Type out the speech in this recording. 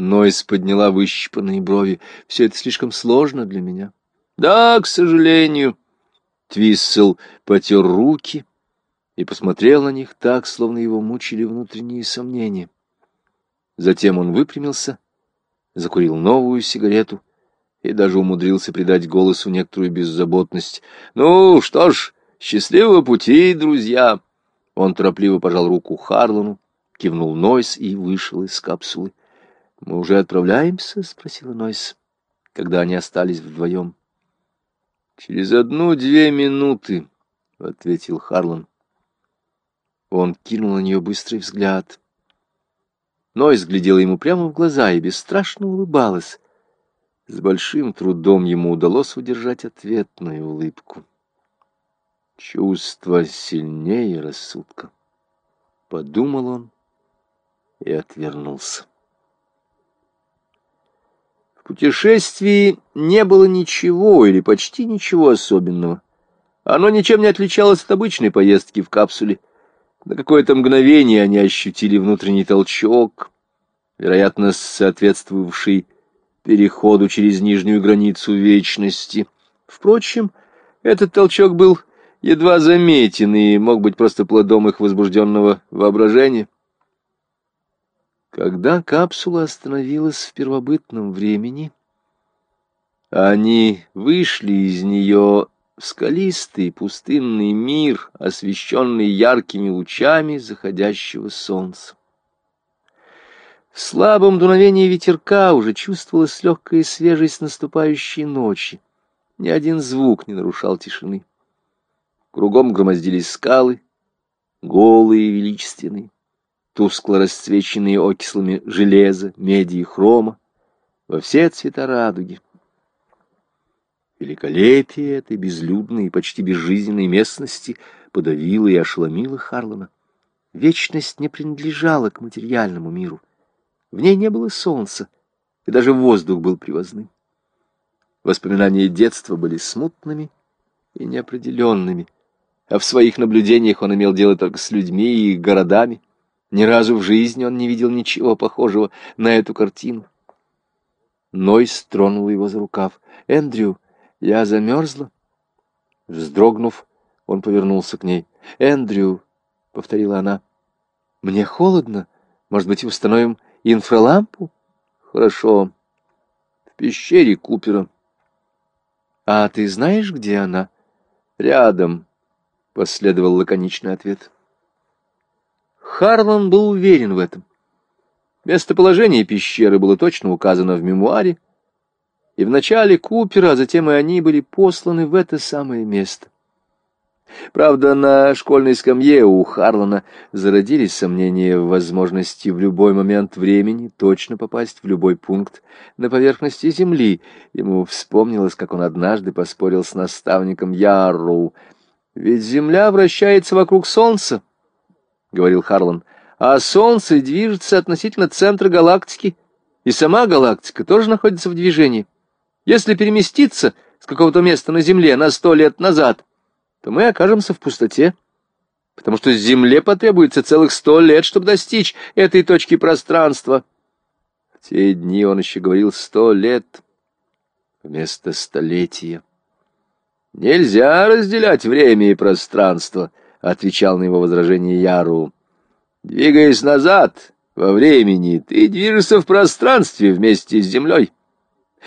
Нойс подняла выщипанные брови. Все это слишком сложно для меня. Да, к сожалению. Твиссел потер руки и посмотрел на них так, словно его мучили внутренние сомнения. Затем он выпрямился, закурил новую сигарету и даже умудрился придать голосу некоторую беззаботность. «Ну что ж, счастливого пути, друзья!» Он торопливо пожал руку Харлану, кивнул Нойс и вышел из капсулы. «Мы уже отправляемся?» — спросила Нойс, когда они остались вдвоем. «Через одну-две минуты», — ответил Харлан. Он кинул на нее быстрый взгляд. Нойс глядела ему прямо в глаза и бесстрашно улыбалась. С большим трудом ему удалось удержать ответную улыбку. Чувство сильнее рассудка. Подумал он и отвернулся путешествии не было ничего или почти ничего особенного. Оно ничем не отличалось от обычной поездки в капсуле. На какое-то мгновение они ощутили внутренний толчок, вероятно, соответствовавший переходу через нижнюю границу вечности. Впрочем, этот толчок был едва заметен и мог быть просто плодом их возбужденного воображения. Когда капсула остановилась в первобытном времени, они вышли из нее в скалистый пустынный мир, освещенный яркими лучами заходящего солнца. В слабом дуновении ветерка уже чувствовалась легкая свежесть наступающей ночи. Ни один звук не нарушал тишины. Кругом громоздились скалы, голые и величественные тускло расцвеченные окислами железа, меди и хрома, во все цвета радуги. Великолепие этой безлюдной и почти безжизненной местности подавило и ошеломило Харлана. Вечность не принадлежала к материальному миру. В ней не было солнца, и даже воздух был привозным. Воспоминания детства были смутными и неопределенными, а в своих наблюдениях он имел дело только с людьми и городами. Ни разу в жизни он не видел ничего похожего на эту картину. Нойс тронул его за рукав. «Эндрю, я замерзла?» Вздрогнув, он повернулся к ней. «Эндрю», — повторила она, — «мне холодно. Может быть, установим инфралампу?» «Хорошо. В пещере Купера». «А ты знаешь, где она?» «Рядом», — последовал лаконичный ответ. Харлан был уверен в этом. Местоположение пещеры было точно указано в мемуаре, и в начале Купера, а затем и они были посланы в это самое место. Правда, на школьной скамье у Харлана зародились сомнения в возможности в любой момент времени точно попасть в любой пункт на поверхности Земли. Ему вспомнилось, как он однажды поспорил с наставником Ярроу. «Ведь Земля вращается вокруг Солнца», — говорил Харлан, — а Солнце движется относительно центра галактики, и сама галактика тоже находится в движении. Если переместиться с какого-то места на Земле на сто лет назад, то мы окажемся в пустоте, потому что Земле потребуется целых сто лет, чтобы достичь этой точки пространства. В те дни он еще говорил сто лет вместо столетия. Нельзя разделять время и пространство —— отвечал на его возражение Яру. «Двигаясь назад, во времени, ты движешься в пространстве вместе с землей.